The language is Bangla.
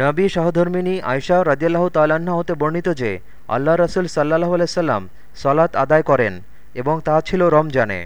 নবী সহধর্মিনী আয়সা রাজিয়াল্লাহ তাল্লাহ্ন হতে বর্ণিত যে, আল্লাহ রসুল সাল্লাহ আলাইসাল্লাম সলাত আদায় করেন এবং তা ছিল রমজানে।